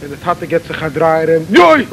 Und der Tate geht sich an drei Rennen. Joi!